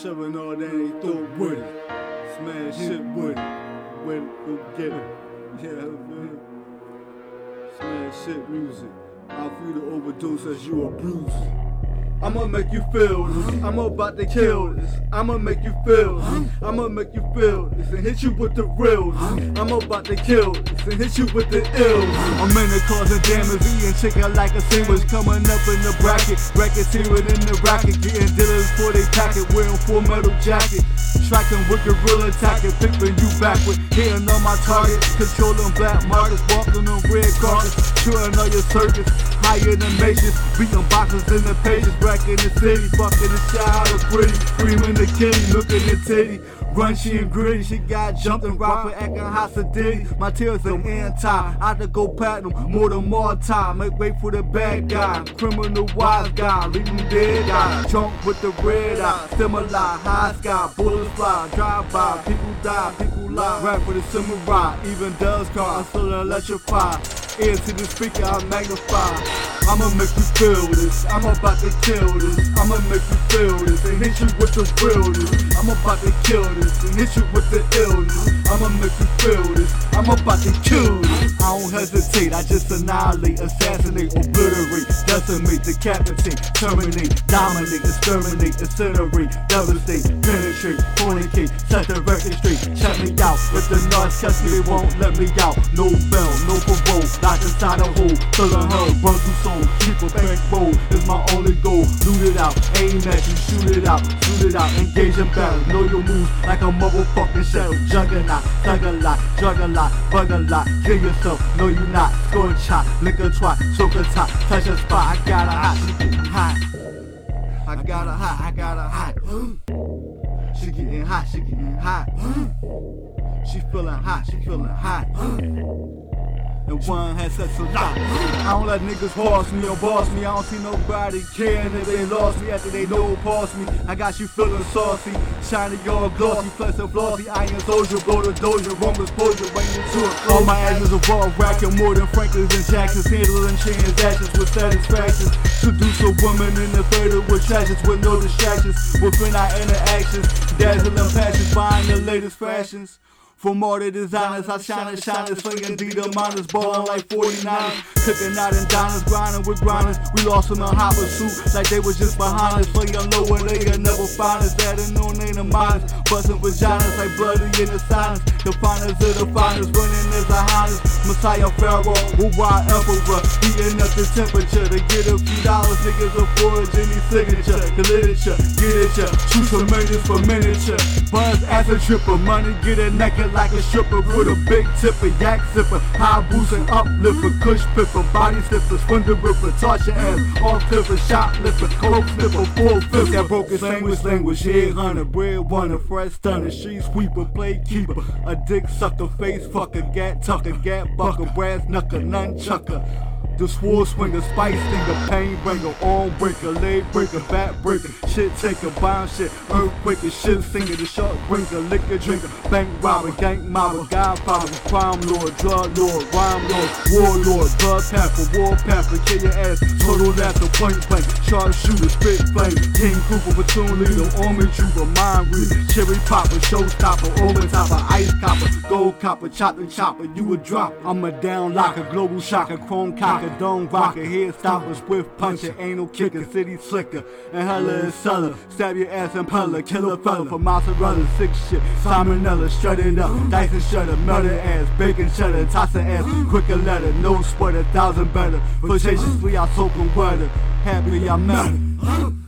Shoving all that they throw with it. Smash shit with it. When go get it. Yeah, man. Smash shit music. I'll feel the overdose as you abuse. I'ma make you feel this. I'm about to kill this. I'ma make you feel this. I'ma make you feel this and hit you with the real. I'm about to kill this and hit you with the ill. I'm in the causing damage, eating chicken like a sandwich. Coming up in the bracket, brackets here in the racket. Getting dealers for they packet, wearing full metal jacket. Striking with gorilla attacking, picking you backward. Hitting on my target, controlling black markets, walking on red carpets. Shooting all your circuits, higher than majors. Beating boxes in the pages, in the city, fucking the child of pretty, screaming the kitty, looking at titty. Runchy and gritty, she got jumped and rock for acting hostility. My tears are anti, I to go platinum, more than more time. Make way for the bad guy, criminal wise guy, leaving dead eye. Drunk with the red eye, similar, high sky, bullets fly, drive by, people die, people lie. Rap for the samurai, even does car, I still electrify. Ear to the speaker, I magnify. I'ma make you feel this. I'm about to kill this. I'ma make you feel this and hit you with the realness. I'm about to kill this and hit you with the illness. I'ma make you feel this. I'm about to kill this. I don't hesitate. I just annihilate, assassinate, obliterate, decimate, decapitate, terminate, dominate, exterminate, incinerate, devastate, penetrate, fornicate, set the record straight. Check me out with the me, they won't let me out. No bell, no parole, locked inside a hole, full of hell, through soul. Keep a bankroll is my only goal. Loot it out, aim at you, shoot it out, shoot it out, engage in battle. Know your moves like a motherfucking shell. Juggernaut, thug a lot, drug a lot, a. Kill yourself, no you not. Score chop, lick a twat, choke a top, touch a spot. I got a hot, she getting hot. I got a hot, I got a hot. She getting hot, she getting hot. She feeling hot, she feeling hot and one had such a lot. I don't let niggas boss me or boss me. I don't see nobody caring if they lost me after they know past me. I got you feeling saucy, shiny all glossy, flex and flossy. Iron soldier, blow the doja, wrong exposure, bring you to it. All my actions are raw, racking more than Franklin's and Jackson's, handling transactions with satisfaction. Seduce a woman in the fatal with treasures with no distractions. Within our interactions, dazzling passions, buying the latest fashions. From all the designers, I shine and shine and swinging D the minors, ballin' like 49. Cooking out in diners, grinding with grinders. We lost in a hopper suit like they was just behind us. Playing low where they could never find us. That no name of minds, busting vaginas like bloody in the silence. The finest of the finest, running as a highness. Messiah Pharaoh, worldwide emperor, heating up the temperature to get a few dollars. Niggas afford Jimmy signature, the literature, get it ya. True tremendous for miniature. Buzz as a tripper, money get a like a stripper with a big tipper, yak zipper, high boost and uplifter, kush pipper, body slipper, swindle ripper, your ass, off clipper, shoplifter, coke flipper, full flip, that broken language, language, head hunter, bread runner, fresh stunner, street sweeper, play keeper, a dick sucker, face fucker, gat tucker, gat bucker, brass knucker, nunchucker. The sword swinger, spice stinger, pain bringer, arm breaker, leg breaker, back breaker, shit taker, bomb shit, earthquaker, shit singer, the shark bringer, liquor drinker, bank robber, gang mobber, godfather, crime lord, drug lord, rhyme lord, warlord, blood panther, war panther, kill your ass, total laughter, point blank, sharpshooter, spit flame, king cooper, platoon leader, army trooper, mind reader, cherry popper, showstopper, overtopper, ice copper, gold copper, chopper, chopper, you a drop, I'm a down locker, global shocker, chrome cocker, dome rocker, head stopper, swift puncher, anal kicker, city slicker, and hella is seller. Stab your ass and puller, killer fella for mozzarella, six shit, salmonella, strut it up, Dyson shutter, murder ass, bacon cheddar, toss ass, quicker letter, no a thousand better. Flirtatiously I soak and weather, happy I'm met